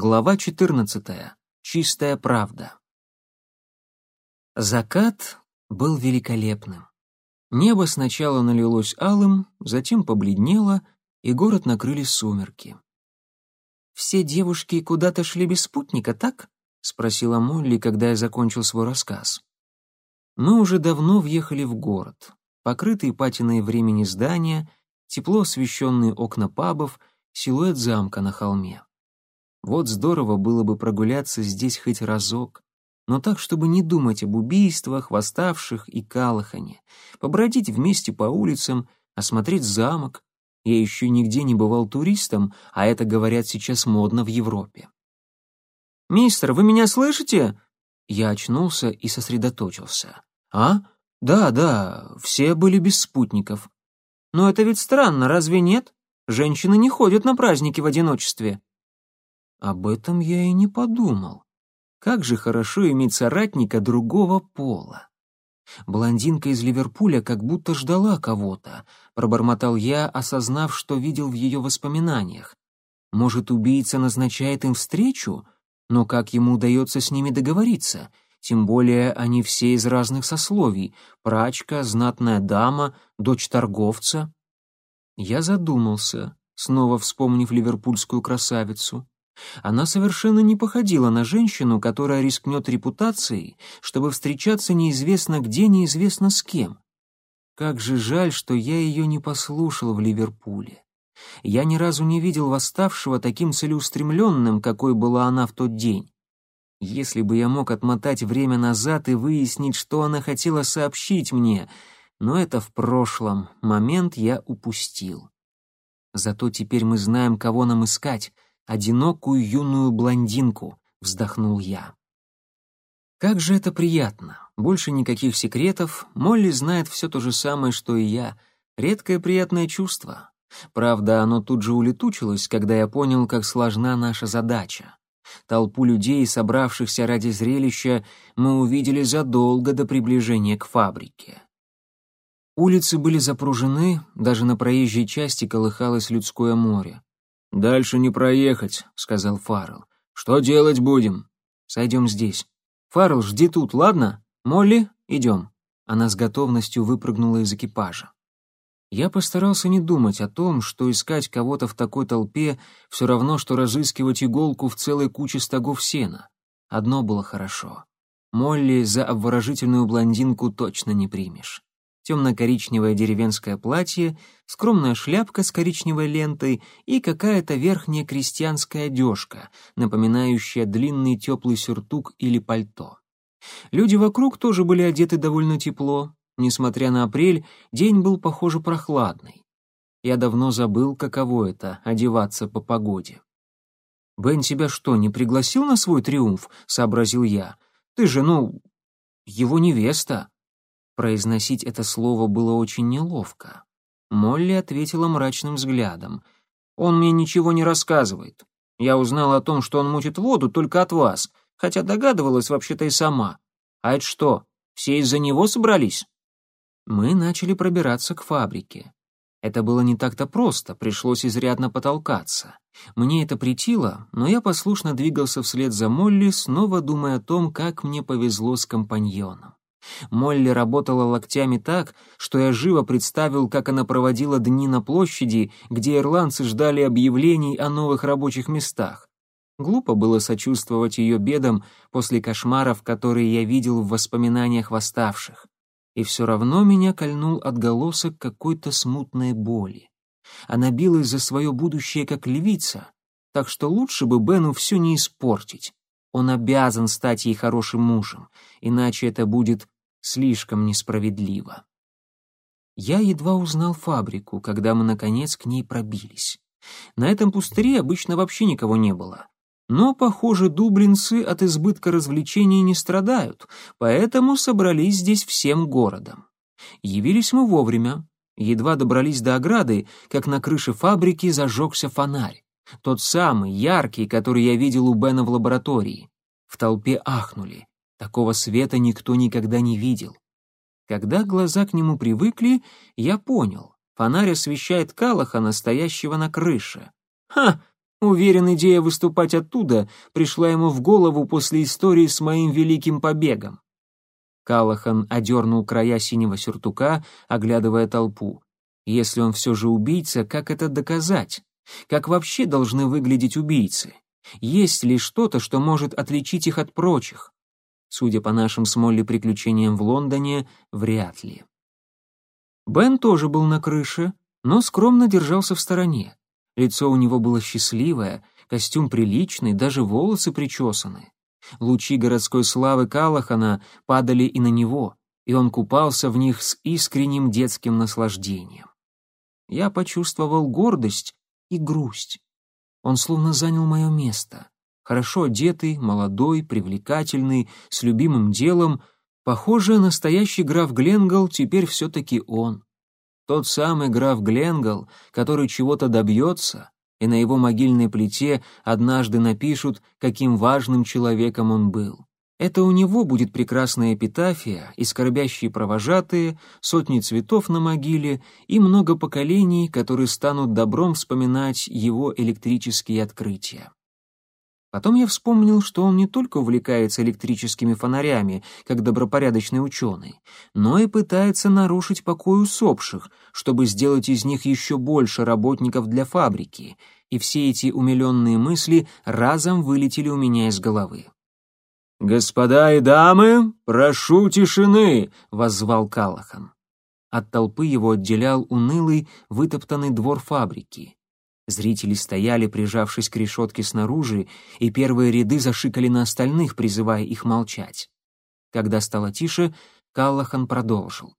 Глава 14. Чистая правда. Закат был великолепным. Небо сначала налилось алым, затем побледнело, и город накрыли сумерки. «Все девушки куда-то шли без спутника, так?» — спросила Молли, когда я закончил свой рассказ. Мы уже давно въехали в город. Покрытые патиной времени здания, тепло освещенные окна пабов, силуэт замка на холме. Вот здорово было бы прогуляться здесь хоть разок, но так, чтобы не думать об убийствах, восставших и калахане, побродить вместе по улицам, осмотреть замок. Я еще нигде не бывал туристом, а это, говорят, сейчас модно в Европе. «Мистер, вы меня слышите?» Я очнулся и сосредоточился. «А? Да, да, все были без спутников. Но это ведь странно, разве нет? Женщины не ходят на праздники в одиночестве». Об этом я и не подумал. Как же хорошо иметь соратника другого пола. Блондинка из Ливерпуля как будто ждала кого-то, пробормотал я, осознав, что видел в ее воспоминаниях. Может, убийца назначает им встречу? Но как ему удается с ними договориться? Тем более они все из разных сословий — прачка, знатная дама, дочь торговца. Я задумался, снова вспомнив ливерпульскую красавицу. Она совершенно не походила на женщину, которая рискнет репутацией, чтобы встречаться неизвестно где, неизвестно с кем. Как же жаль, что я ее не послушал в Ливерпуле. Я ни разу не видел восставшего таким целеустремленным, какой была она в тот день. Если бы я мог отмотать время назад и выяснить, что она хотела сообщить мне, но это в прошлом, момент я упустил. Зато теперь мы знаем, кого нам искать — одинокую юную блондинку», — вздохнул я. Как же это приятно. Больше никаких секретов. Молли знает все то же самое, что и я. Редкое приятное чувство. Правда, оно тут же улетучилось, когда я понял, как сложна наша задача. Толпу людей, собравшихся ради зрелища, мы увидели задолго до приближения к фабрике. Улицы были запружены, даже на проезжей части колыхалось людское море. «Дальше не проехать», — сказал Фаррелл. «Что делать будем?» «Сойдем здесь». «Фаррелл, жди тут, ладно? Молли, идем». Она с готовностью выпрыгнула из экипажа. Я постарался не думать о том, что искать кого-то в такой толпе все равно, что разыскивать иголку в целой куче стогов сена. Одно было хорошо. Молли за обворожительную блондинку точно не примешь темно-коричневое деревенское платье, скромная шляпка с коричневой лентой и какая-то верхняя крестьянская одежка, напоминающая длинный теплый сюртук или пальто. Люди вокруг тоже были одеты довольно тепло. Несмотря на апрель, день был, похоже, прохладный. Я давно забыл, каково это — одеваться по погоде. «Бен тебя что, не пригласил на свой триумф?» — сообразил я. «Ты же, ну, его невеста». Произносить это слово было очень неловко. Молли ответила мрачным взглядом. «Он мне ничего не рассказывает. Я узнала о том, что он мутит воду только от вас, хотя догадывалась вообще-то и сама. А это что, все из-за него собрались?» Мы начали пробираться к фабрике. Это было не так-то просто, пришлось изрядно потолкаться. Мне это притило, но я послушно двигался вслед за Молли, снова думая о том, как мне повезло с компаньоном. Молли работала локтями так, что я живо представил, как она проводила дни на площади, где ирландцы ждали объявлений о новых рабочих местах. Глупо было сочувствовать ее бедам после кошмаров, которые я видел в воспоминаниях восставших. И все равно меня кольнул отголосок какой-то смутной боли. Она билась за свое будущее как львица, так что лучше бы Бену все не испортить. Он обязан стать ей хорошим мужем, иначе это будет слишком несправедливо. Я едва узнал фабрику, когда мы, наконец, к ней пробились. На этом пустыре обычно вообще никого не было. Но, похоже, дублинцы от избытка развлечений не страдают, поэтому собрались здесь всем городом. Явились мы вовремя. Едва добрались до ограды, как на крыше фабрики зажегся фонарь. Тот самый, яркий, который я видел у Бена в лаборатории. В толпе ахнули. Такого света никто никогда не видел. Когда глаза к нему привыкли, я понял. Фонарь освещает Калаха, настоящего на крыше. Ха! Уверен, идея выступать оттуда пришла ему в голову после истории с моим великим побегом. Калахан одернул края синего сюртука, оглядывая толпу. Если он все же убийца, как это доказать? Как вообще должны выглядеть убийцы? Есть ли что-то, что может отличить их от прочих? Судя по нашим с Молли приключениям в Лондоне, вряд ли. Бен тоже был на крыше, но скромно держался в стороне. Лицо у него было счастливое, костюм приличный, даже волосы причесаны. Лучи городской славы Калахана падали и на него, и он купался в них с искренним детским наслаждением. Я почувствовал гордость и грусть. Он словно занял мое место. Хорошо одетый, молодой, привлекательный, с любимым делом — Похоже, настоящий граф Гленгл теперь все-таки он. Тот самый граф Гленгл, который чего-то добьется, и на его могильной плите однажды напишут, каким важным человеком он был. Это у него будет прекрасная эпитафия и скорбящие провожатые, сотни цветов на могиле и много поколений, которые станут добром вспоминать его электрические открытия. Потом я вспомнил, что он не только увлекается электрическими фонарями, как добропорядочный ученый, но и пытается нарушить покой усопших, чтобы сделать из них еще больше работников для фабрики, и все эти умиленные мысли разом вылетели у меня из головы. «Господа и дамы, прошу тишины!» — воззвал Калахан. От толпы его отделял унылый, вытоптанный двор фабрики. Зрители стояли, прижавшись к решетке снаружи, и первые ряды зашикали на остальных, призывая их молчать. Когда стало тише, Каллахан продолжил.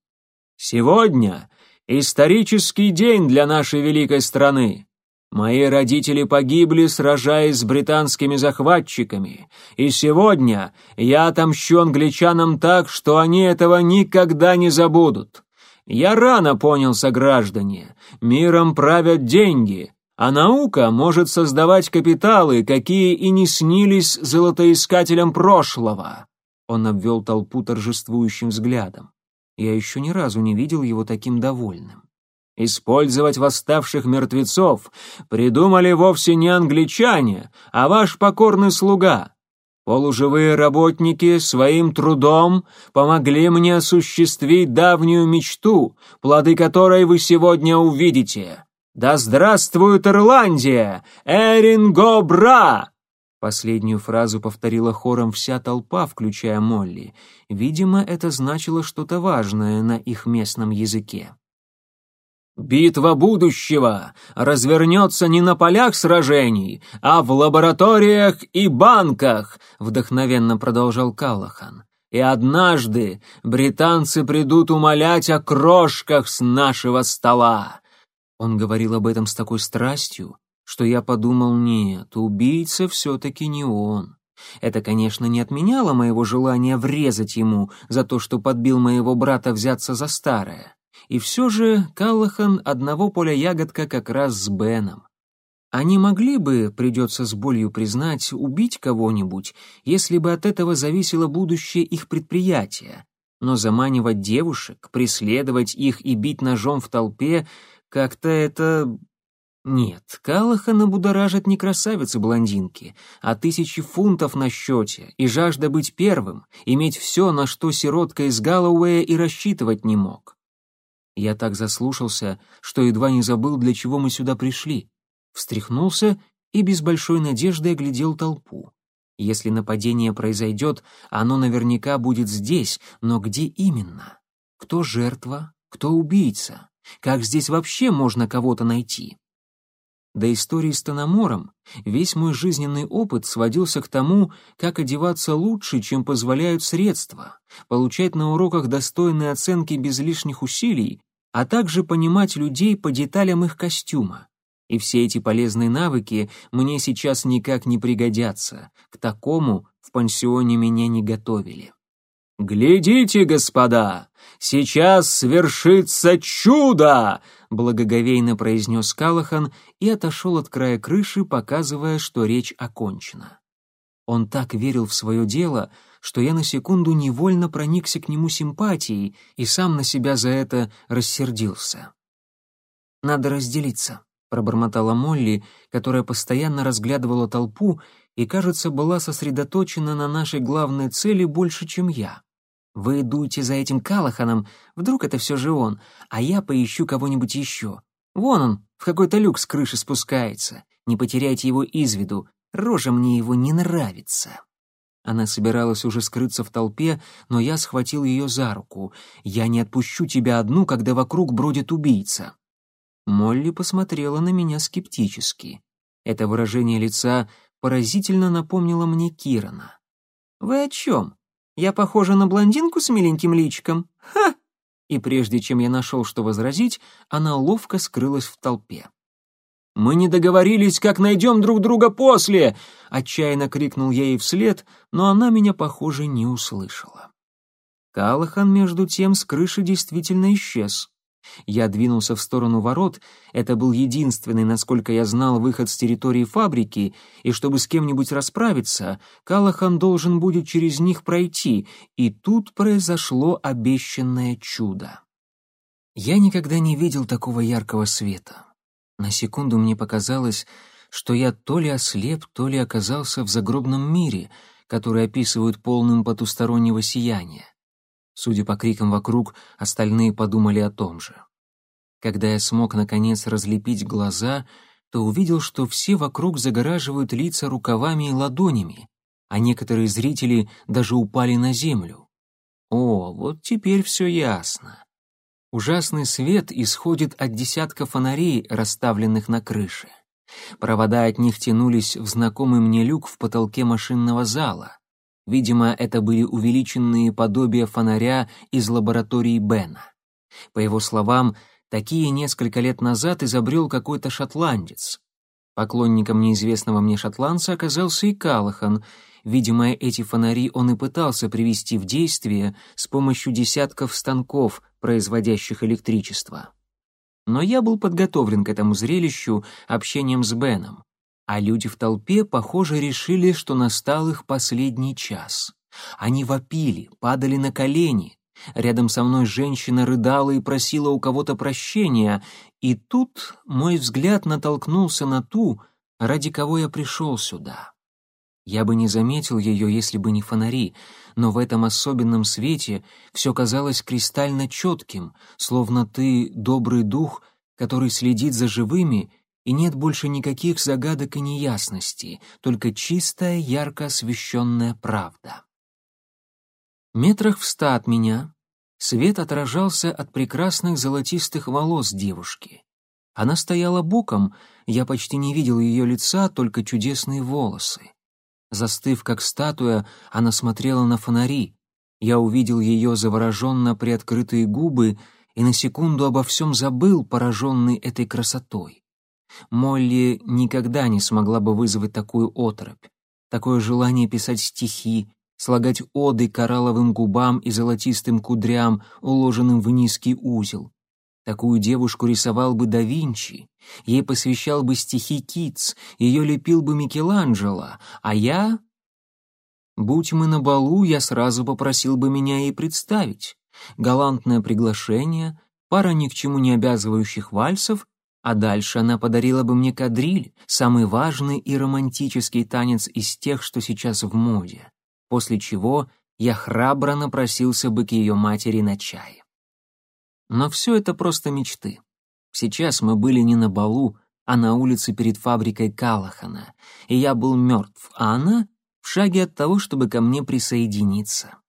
«Сегодня исторический день для нашей великой страны. Мои родители погибли, сражаясь с британскими захватчиками, и сегодня я отомщу англичанам так, что они этого никогда не забудут. Я рано понял, сограждане, миром правят деньги» а наука может создавать капиталы, какие и не снились золотоискателям прошлого. Он обвел толпу торжествующим взглядом. Я еще ни разу не видел его таким довольным. Использовать восставших мертвецов придумали вовсе не англичане, а ваш покорный слуга. Полуживые работники своим трудом помогли мне осуществить давнюю мечту, плоды которой вы сегодня увидите. «Да здравствует Ирландия! Эринго бра!» Последнюю фразу повторила хором вся толпа, включая Молли. Видимо, это значило что-то важное на их местном языке. «Битва будущего развернется не на полях сражений, а в лабораториях и банках», — вдохновенно продолжал Калахан. «И однажды британцы придут умолять о крошках с нашего стола. Он говорил об этом с такой страстью, что я подумал, нет, убийца все-таки не он. Это, конечно, не отменяло моего желания врезать ему за то, что подбил моего брата взяться за старое. И все же Каллахан одного поля ягодка как раз с Беном. Они могли бы, придется с болью признать, убить кого-нибудь, если бы от этого зависело будущее их предприятия. Но заманивать девушек, преследовать их и бить ножом в толпе как-то это... Нет, Калахана будоражит не красавицы-блондинки, а тысячи фунтов на счете и жажда быть первым, иметь все, на что сиротка из Галлоуэя и рассчитывать не мог. Я так заслушался, что едва не забыл, для чего мы сюда пришли. Встряхнулся и без большой надежды оглядел толпу. Если нападение произойдет, оно наверняка будет здесь, но где именно? Кто жертва, кто убийца? Как здесь вообще можно кого-то найти? До истории с Тономором весь мой жизненный опыт сводился к тому, как одеваться лучше, чем позволяют средства, получать на уроках достойные оценки без лишних усилий, а также понимать людей по деталям их костюма. И все эти полезные навыки мне сейчас никак не пригодятся. К такому в пансионе меня не готовили. «Глядите, господа, сейчас свершится чудо!» — благоговейно произнес Калахан и отошел от края крыши, показывая, что речь окончена. Он так верил в свое дело, что я на секунду невольно проникся к нему симпатией и сам на себя за это рассердился. «Надо разделиться», пробормотала Молли, которая постоянно разглядывала толпу и, кажется, была сосредоточена на нашей главной цели больше, чем я. Вы идуете за этим Калаханом, вдруг это все же он, а я поищу кого-нибудь еще. Вон он, в какой-то люк с крыши спускается. Не потеряйте его из виду, рожа мне его не нравится». Она собиралась уже скрыться в толпе, но я схватил ее за руку. «Я не отпущу тебя одну, когда вокруг бродит убийца». Молли посмотрела на меня скептически. Это выражение лица поразительно напомнило мне Кирана. «Вы о чем? Я похожа на блондинку с миленьким личиком? Ха!» И прежде чем я нашел, что возразить, она ловко скрылась в толпе. «Мы не договорились, как найдем друг друга после!» — отчаянно крикнул я ей вслед, но она меня, похоже, не услышала. Калахан, между тем, с крыши действительно исчез. Я двинулся в сторону ворот, это был единственный, насколько я знал, выход с территории фабрики, и чтобы с кем-нибудь расправиться, Калахан должен будет через них пройти, и тут произошло обещанное чудо. Я никогда не видел такого яркого света. На секунду мне показалось, что я то ли ослеп, то ли оказался в загробном мире, который описывают полным потустороннего сияния. Судя по крикам вокруг, остальные подумали о том же. Когда я смог, наконец, разлепить глаза, то увидел, что все вокруг загораживают лица рукавами и ладонями, а некоторые зрители даже упали на землю. О, вот теперь все ясно. Ужасный свет исходит от десятка фонарей, расставленных на крыше. Провода от них тянулись в знакомый мне люк в потолке машинного зала. Видимо, это были увеличенные подобия фонаря из лаборатории Бена. По его словам, такие несколько лет назад изобрел какой-то шотландец. Поклонником неизвестного мне шотландца оказался и Калахан. Видимо, эти фонари он и пытался привести в действие с помощью десятков станков, производящих электричество. Но я был подготовлен к этому зрелищу общением с Беном а люди в толпе, похоже, решили, что настал их последний час. Они вопили, падали на колени. Рядом со мной женщина рыдала и просила у кого-то прощения, и тут мой взгляд натолкнулся на ту, ради кого я пришел сюда. Я бы не заметил ее, если бы не фонари, но в этом особенном свете все казалось кристально четким, словно ты добрый дух, который следит за живыми и нет больше никаких загадок и неясностей, только чистая, ярко освещенная правда. Метрах в ста от меня свет отражался от прекрасных золотистых волос девушки. Она стояла боком, я почти не видел ее лица, только чудесные волосы. Застыв как статуя, она смотрела на фонари. Я увидел ее завороженно приоткрытые губы и на секунду обо всем забыл, пораженный этой красотой. Молли никогда не смогла бы вызвать такую оторопь, такое желание писать стихи, слагать оды коралловым губам и золотистым кудрям, уложенным в низкий узел. Такую девушку рисовал бы да Винчи, ей посвящал бы стихи Китс, ее лепил бы Микеланджело, а я... Будь мы на балу, я сразу попросил бы меня ей представить. Галантное приглашение, пара ни к чему не обязывающих вальсов а дальше она подарила бы мне кадриль, самый важный и романтический танец из тех, что сейчас в моде, после чего я храбро напросился бы к ее матери на чай. Но все это просто мечты. Сейчас мы были не на балу, а на улице перед фабрикой Калахана, и я был мертв, а она в шаге от того, чтобы ко мне присоединиться.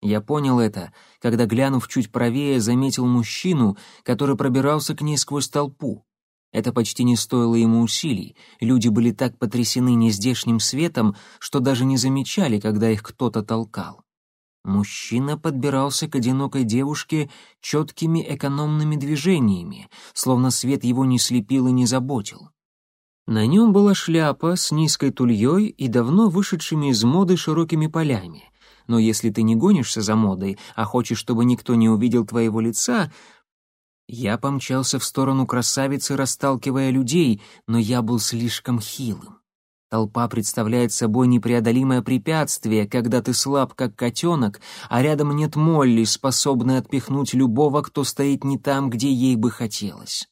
Я понял это, когда, глянув чуть правее, заметил мужчину, который пробирался к ней сквозь толпу. Это почти не стоило ему усилий. Люди были так потрясены нездешним светом, что даже не замечали, когда их кто-то толкал. Мужчина подбирался к одинокой девушке четкими экономными движениями, словно свет его не слепил и не заботил. На нем была шляпа с низкой тульей и давно вышедшими из моды широкими полями. Но если ты не гонишься за модой, а хочешь, чтобы никто не увидел твоего лица, я помчался в сторону красавицы, расталкивая людей, но я был слишком хилым. Толпа представляет собой непреодолимое препятствие, когда ты слаб, как котенок, а рядом нет Молли, способной отпихнуть любого, кто стоит не там, где ей бы хотелось.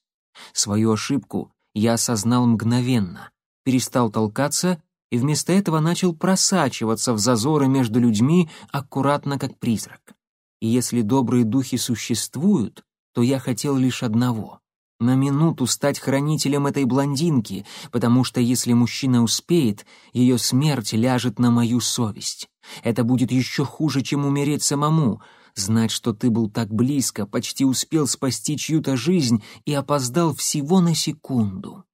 Свою ошибку я осознал мгновенно, перестал толкаться и вместо этого начал просачиваться в зазоры между людьми аккуратно как призрак. И если добрые духи существуют, то я хотел лишь одного — на минуту стать хранителем этой блондинки, потому что если мужчина успеет, ее смерть ляжет на мою совесть. Это будет еще хуже, чем умереть самому. Знать, что ты был так близко, почти успел спасти чью-то жизнь и опоздал всего на секунду.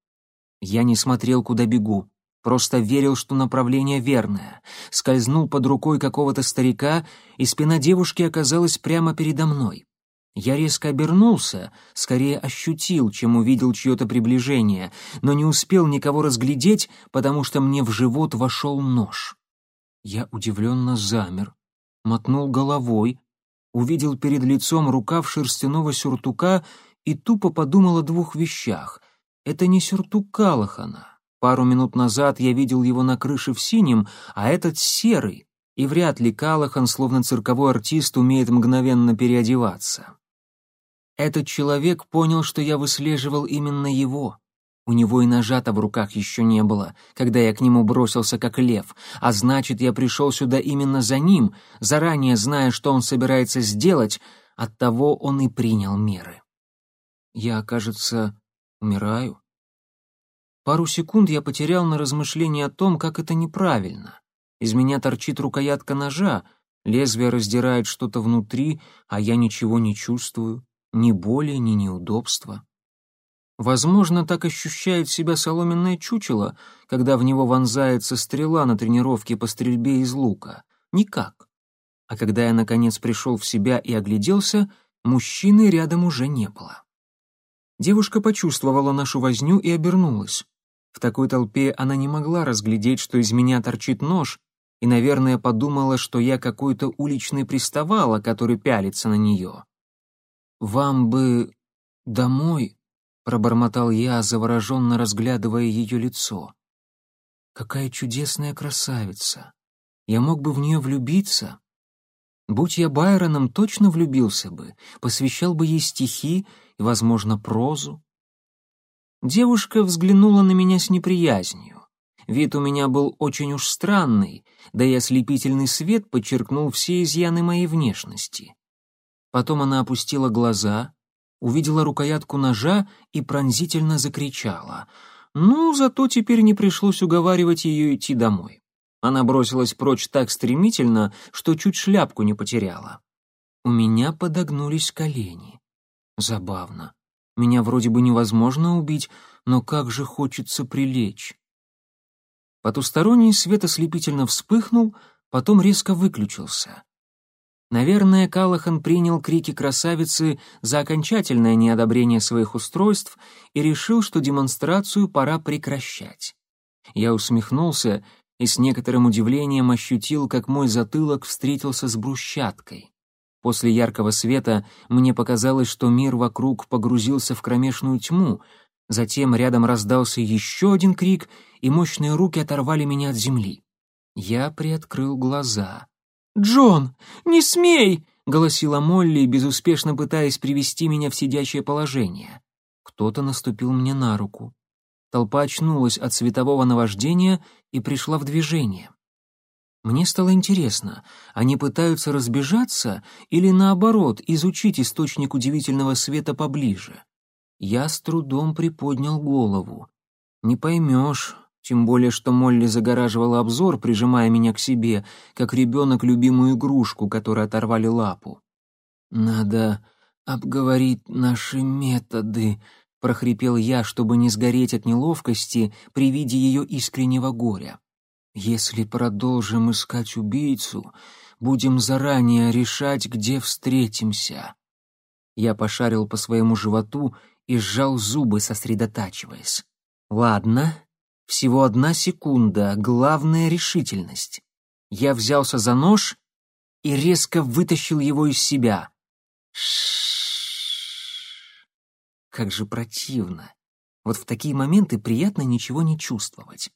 Я не смотрел, куда бегу. Просто верил, что направление верное. Скользнул под рукой какого-то старика, и спина девушки оказалась прямо передо мной. Я резко обернулся, скорее ощутил, чем увидел чье-то приближение, но не успел никого разглядеть, потому что мне в живот вошел нож. Я удивленно замер, мотнул головой, увидел перед лицом рукав шерстяного сюртука и тупо подумал о двух вещах. Это не сюртук Калахана. Пару минут назад я видел его на крыше в синем, а этот серый, и вряд ли Калахан, словно цирковой артист, умеет мгновенно переодеваться. Этот человек понял, что я выслеживал именно его. У него и ножа-то в руках еще не было, когда я к нему бросился как лев, а значит, я пришел сюда именно за ним, заранее зная, что он собирается сделать, оттого он и принял меры. Я, кажется, умираю. Пару секунд я потерял на размышление о том, как это неправильно. Из меня торчит рукоятка ножа, лезвие раздирает что-то внутри, а я ничего не чувствую, ни боли, ни неудобства. Возможно, так ощущает себя соломенное чучело, когда в него вонзается стрела на тренировке по стрельбе из лука. Никак. А когда я, наконец, пришел в себя и огляделся, мужчины рядом уже не было. Девушка почувствовала нашу возню и обернулась. В такой толпе она не могла разглядеть, что из меня торчит нож, и, наверное, подумала, что я какой-то уличный приставала, который пялится на нее. «Вам бы домой», — пробормотал я, завороженно разглядывая ее лицо. «Какая чудесная красавица! Я мог бы в нее влюбиться. Будь я Байроном, точно влюбился бы, посвящал бы ей стихи и, возможно, прозу. Девушка взглянула на меня с неприязнью. Вид у меня был очень уж странный, да и ослепительный свет подчеркнул все изъяны моей внешности. Потом она опустила глаза, увидела рукоятку ножа и пронзительно закричала. Ну, зато теперь не пришлось уговаривать ее идти домой. Она бросилась прочь так стремительно, что чуть шляпку не потеряла. У меня подогнулись колени. Забавно. Меня вроде бы невозможно убить, но как же хочется прилечь. Потусторонний свет ослепительно вспыхнул, потом резко выключился. Наверное, Калахан принял крики красавицы за окончательное неодобрение своих устройств и решил, что демонстрацию пора прекращать. Я усмехнулся и с некоторым удивлением ощутил, как мой затылок встретился с брусчаткой. После яркого света мне показалось, что мир вокруг погрузился в кромешную тьму. Затем рядом раздался еще один крик, и мощные руки оторвали меня от земли. Я приоткрыл глаза. «Джон, не смей!» — голосила Молли, безуспешно пытаясь привести меня в сидячее положение. Кто-то наступил мне на руку. Толпа очнулась от светового наваждения и пришла в движение. Мне стало интересно, они пытаются разбежаться или, наоборот, изучить источник удивительного света поближе? Я с трудом приподнял голову. Не поймешь, тем более, что Молли загораживала обзор, прижимая меня к себе, как ребенок любимую игрушку, которой оторвали лапу. «Надо обговорить наши методы», — прохрипел я, чтобы не сгореть от неловкости при виде ее искреннего горя. Если продолжим искать убийцу, будем заранее решать, где встретимся. Я пошарил по своему животу и сжал зубы, сосредотачиваясь. Ладно, всего одна секунда, главная решительность. Я взялся за нож и резко вытащил его из себя. Как же противно. Вот в такие моменты приятно ничего не чувствовать.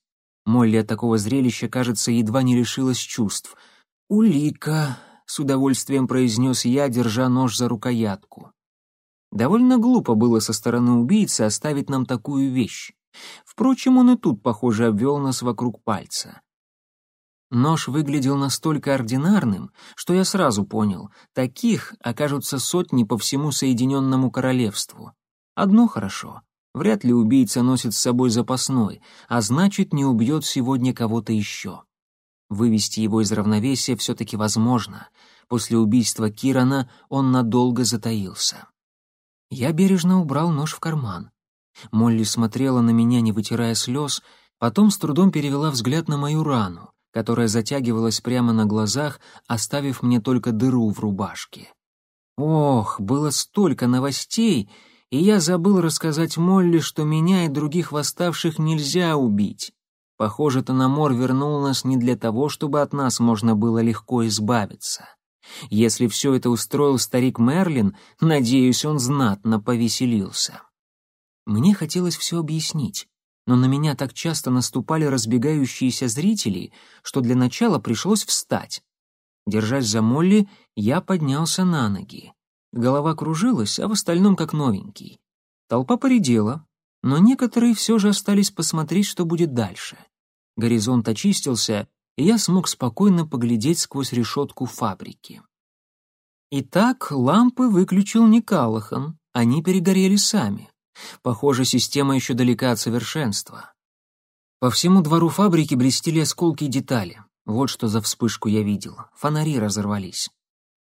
Молли от такого зрелища, кажется, едва не лишилась чувств. «Улика», — с удовольствием произнес я, держа нож за рукоятку. Довольно глупо было со стороны убийцы оставить нам такую вещь. Впрочем, он и тут, похоже, обвел нас вокруг пальца. Нож выглядел настолько ординарным, что я сразу понял, таких окажутся сотни по всему Соединенному Королевству. Одно хорошо. Вряд ли убийца носит с собой запасной, а значит, не убьет сегодня кого-то еще. Вывести его из равновесия все-таки возможно. После убийства Кирана он надолго затаился. Я бережно убрал нож в карман. Молли смотрела на меня, не вытирая слез, потом с трудом перевела взгляд на мою рану, которая затягивалась прямо на глазах, оставив мне только дыру в рубашке. Ох, было столько новостей, и я забыл рассказать Молли, что меня и других восставших нельзя убить. Похоже, Танамор вернул нас не для того, чтобы от нас можно было легко избавиться. Если все это устроил старик Мерлин, надеюсь, он знатно повеселился. Мне хотелось все объяснить, но на меня так часто наступали разбегающиеся зрители, что для начала пришлось встать. Держась за Молли, я поднялся на ноги. Голова кружилась, а в остальном как новенький. Толпа поредела, но некоторые все же остались посмотреть, что будет дальше. Горизонт очистился, и я смог спокойно поглядеть сквозь решетку фабрики. Итак, лампы выключил не Калахан, они перегорели сами. Похоже, система еще далека от совершенства. По всему двору фабрики блестели осколки и детали. Вот что за вспышку я видел. Фонари разорвались.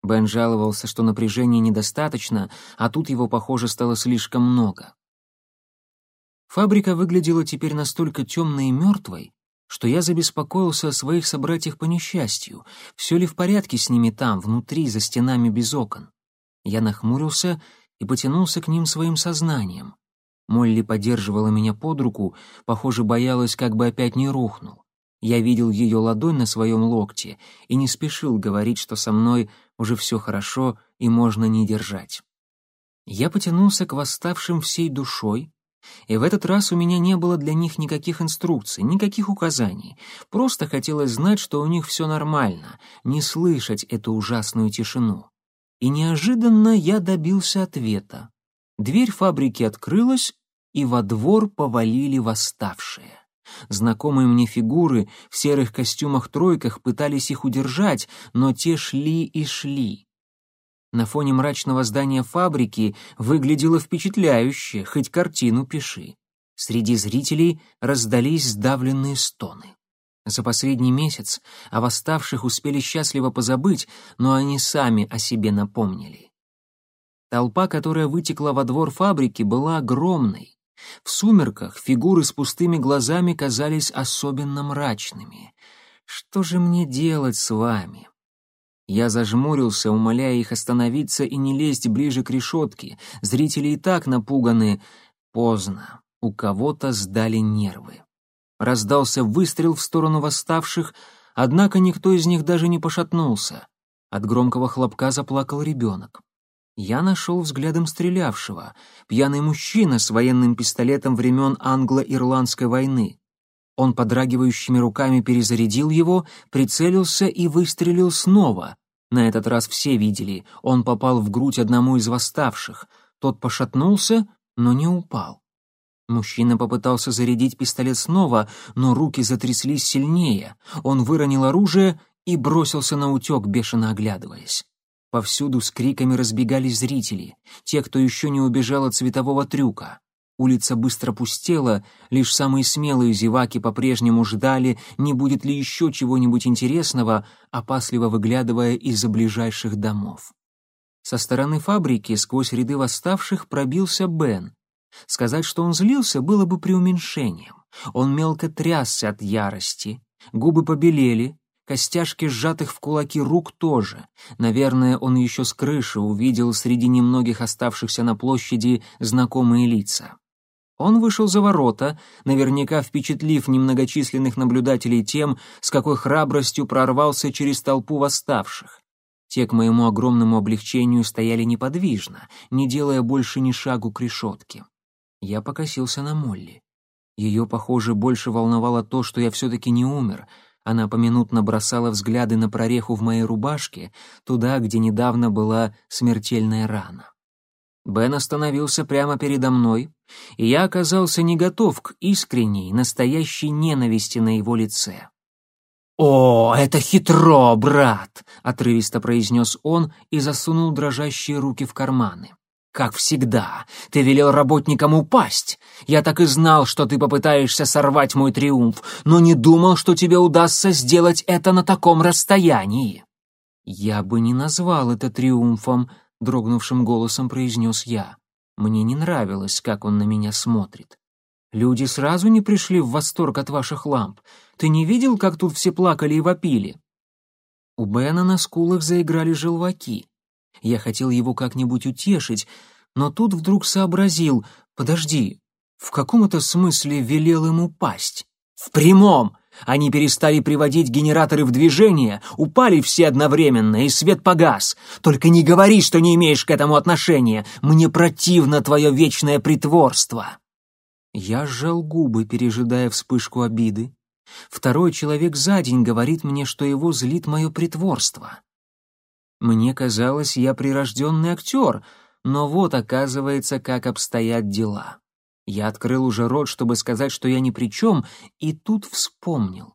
Бен жаловался, что напряжения недостаточно, а тут его, похоже, стало слишком много. Фабрика выглядела теперь настолько темной и мертвой, что я забеспокоился о своих собратьях по несчастью. Все ли в порядке с ними там, внутри, за стенами без окон? Я нахмурился и потянулся к ним своим сознанием. Молли поддерживала меня под руку, похоже, боялась, как бы опять не рухнул. Я видел ее ладонь на своем локте и не спешил говорить, что со мной уже все хорошо и можно не держать. Я потянулся к восставшим всей душой, и в этот раз у меня не было для них никаких инструкций, никаких указаний. Просто хотелось знать, что у них все нормально, не слышать эту ужасную тишину. И неожиданно я добился ответа. Дверь фабрики открылась, и во двор повалили восставшие. Знакомые мне фигуры в серых костюмах-тройках пытались их удержать, но те шли и шли. На фоне мрачного здания фабрики выглядело впечатляюще, хоть картину пиши. Среди зрителей раздались сдавленные стоны. За последний месяц о восставших успели счастливо позабыть, но они сами о себе напомнили. Толпа, которая вытекла во двор фабрики, была огромной. В сумерках фигуры с пустыми глазами казались особенно мрачными. «Что же мне делать с вами?» Я зажмурился, умоляя их остановиться и не лезть ближе к решетке. Зрители и так напуганы. Поздно. У кого-то сдали нервы. Раздался выстрел в сторону восставших, однако никто из них даже не пошатнулся. От громкого хлопка заплакал ребенок. Я нашел взглядом стрелявшего, пьяный мужчина с военным пистолетом времен англо-ирландской войны. Он подрагивающими руками перезарядил его, прицелился и выстрелил снова. На этот раз все видели, он попал в грудь одному из восставших. Тот пошатнулся, но не упал. Мужчина попытался зарядить пистолет снова, но руки затряслись сильнее. Он выронил оружие и бросился на утек, бешено оглядываясь. Повсюду с криками разбегались зрители, те, кто еще не убежал от светового трюка. Улица быстро пустела, лишь самые смелые зеваки по-прежнему ждали, не будет ли еще чего-нибудь интересного, опасливо выглядывая из-за ближайших домов. Со стороны фабрики сквозь ряды восставших пробился Бен. Сказать, что он злился, было бы преуменьшением. Он мелко трясся от ярости, губы побелели, Костяшки сжатых в кулаки рук тоже. Наверное, он еще с крыши увидел среди немногих оставшихся на площади знакомые лица. Он вышел за ворота, наверняка впечатлив немногочисленных наблюдателей тем, с какой храбростью прорвался через толпу восставших. Те, к моему огромному облегчению, стояли неподвижно, не делая больше ни шагу к решетке. Я покосился на Молли. Ее, похоже, больше волновало то, что я все-таки не умер — она поминутно бросала взгляды на прореху в моей рубашке, туда, где недавно была смертельная рана. Бен остановился прямо передо мной, и я оказался не готов к искренней, настоящей ненависти на его лице. «О, это хитро, брат!» — отрывисто произнес он и засунул дрожащие руки в карманы. «Как всегда, ты велел работникам упасть. Я так и знал, что ты попытаешься сорвать мой триумф, но не думал, что тебе удастся сделать это на таком расстоянии». «Я бы не назвал это триумфом», — дрогнувшим голосом произнес я. Мне не нравилось, как он на меня смотрит. Люди сразу не пришли в восторг от ваших ламп. Ты не видел, как тут все плакали и вопили?» У Бена на скулах заиграли желваки. Я хотел его как-нибудь утешить, но тут вдруг сообразил, подожди, в каком-то смысле велел ему пасть. В прямом! Они перестали приводить генераторы в движение, упали все одновременно, и свет погас. Только не говори, что не имеешь к этому отношения. Мне противно твое вечное притворство. Я сжал губы, пережидая вспышку обиды. Второй человек за день говорит мне, что его злит мое притворство. Мне казалось, я прирожденный актер, но вот оказывается, как обстоят дела. Я открыл уже рот, чтобы сказать, что я ни при чем, и тут вспомнил.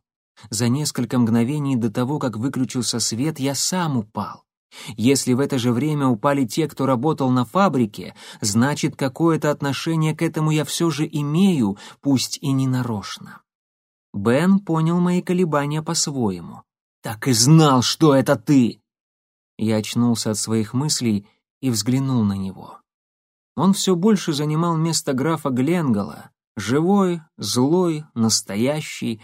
За несколько мгновений до того, как выключился свет, я сам упал. Если в это же время упали те, кто работал на фабрике, значит, какое-то отношение к этому я все же имею, пусть и не нарочно. Бен понял мои колебания по-своему. «Так и знал, что это ты!» Я очнулся от своих мыслей и взглянул на него. Он все больше занимал место графа Гленгола, живой, злой, настоящий,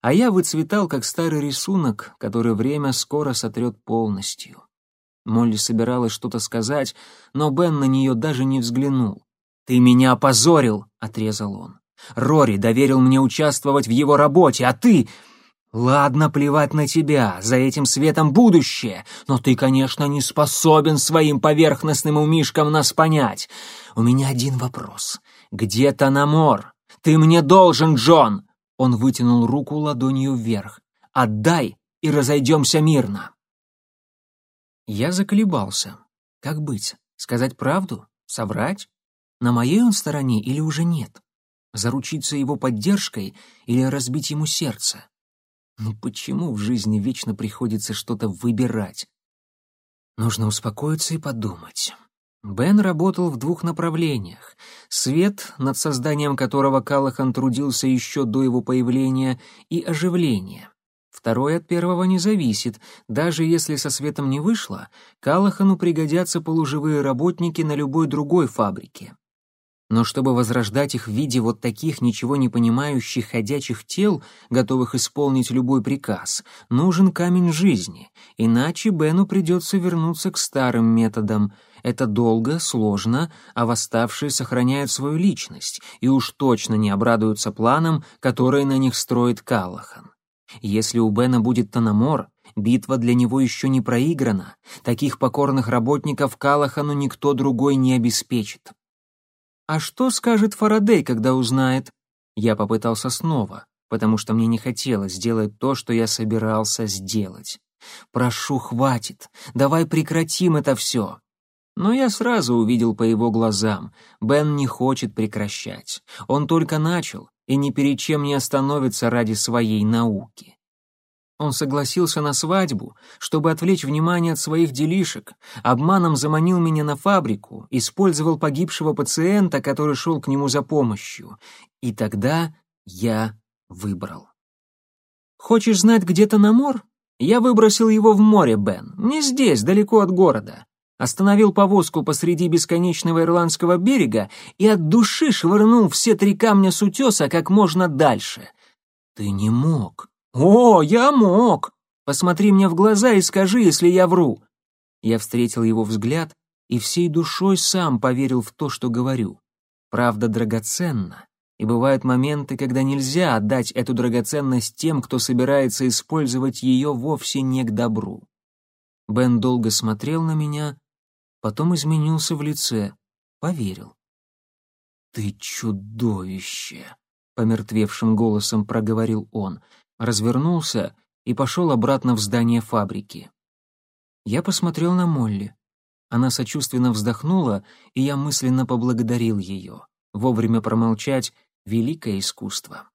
а я выцветал, как старый рисунок, который время скоро сотрет полностью. Молли собиралась что-то сказать, но Бен на нее даже не взглянул. «Ты меня опозорил!» — отрезал он. «Рори доверил мне участвовать в его работе, а ты...» «Ладно, плевать на тебя, за этим светом будущее, но ты, конечно, не способен своим поверхностным умишком нас понять. У меня один вопрос. Где Танамор? Ты мне должен, Джон!» Он вытянул руку ладонью вверх. «Отдай, и разойдемся мирно!» Я заколебался. Как быть? Сказать правду? Соврать? На моей он стороне или уже нет? Заручиться его поддержкой или разбить ему сердце? Ну почему в жизни вечно приходится что-то выбирать? Нужно успокоиться и подумать. Бен работал в двух направлениях. Свет, над созданием которого Калахан трудился еще до его появления, и оживление. Второе от первого не зависит. Даже если со светом не вышло, Калахану пригодятся полуживые работники на любой другой фабрике. Но чтобы возрождать их в виде вот таких ничего не понимающих ходячих тел, готовых исполнить любой приказ, нужен камень жизни, иначе Бену придется вернуться к старым методам. Это долго, сложно, а восставшие сохраняют свою личность и уж точно не обрадуются планам, которые на них строит Калахан. Если у Бена будет Танамор, битва для него еще не проиграна. Таких покорных работников Калахану никто другой не обеспечит. А что скажет Фарадей, когда узнает? Я попытался снова, потому что мне не хотелось сделать то, что я собирался сделать. Прошу, хватит. Давай прекратим это все. Но я сразу увидел по его глазам. Бен не хочет прекращать. Он только начал, и ни перед чем не остановится ради своей науки. Он согласился на свадьбу, чтобы отвлечь внимание от своих делишек, обманом заманил меня на фабрику, использовал погибшего пациента, который шел к нему за помощью. И тогда я выбрал. «Хочешь знать, где-то на мор? Я выбросил его в море, Бен, не здесь, далеко от города остановил повозку посреди бесконечного ирландского берега и от души швырнул все три камня с утеса как можно дальше. Ты не мог. О, я мог. Посмотри мне в глаза и скажи, если я вру. Я встретил его взгляд и всей душой сам поверил в то, что говорю. Правда драгоценна, и бывают моменты, когда нельзя отдать эту драгоценность тем, кто собирается использовать ее вовсе не к добру. Бен долго смотрел на меня, потом изменился в лице, поверил. «Ты чудовище!» — помертвевшим голосом проговорил он, развернулся и пошел обратно в здание фабрики. Я посмотрел на Молли. Она сочувственно вздохнула, и я мысленно поблагодарил ее. Вовремя промолчать — великое искусство.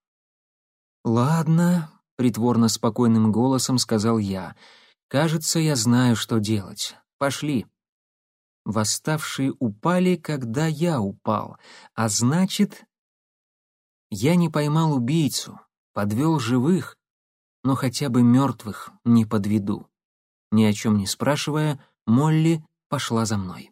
«Ладно», — притворно спокойным голосом сказал я, — «кажется, я знаю, что делать. Пошли». Восставшие упали, когда я упал, а значит... Я не поймал убийцу, подвел живых, но хотя бы мертвых не подведу. Ни о чем не спрашивая, Молли пошла за мной.